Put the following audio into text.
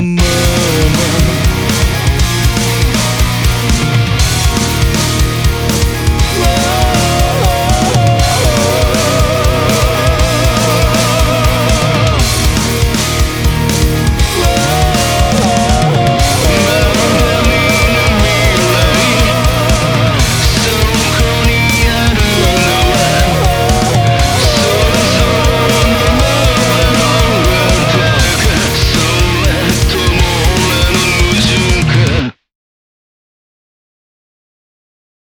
the moon.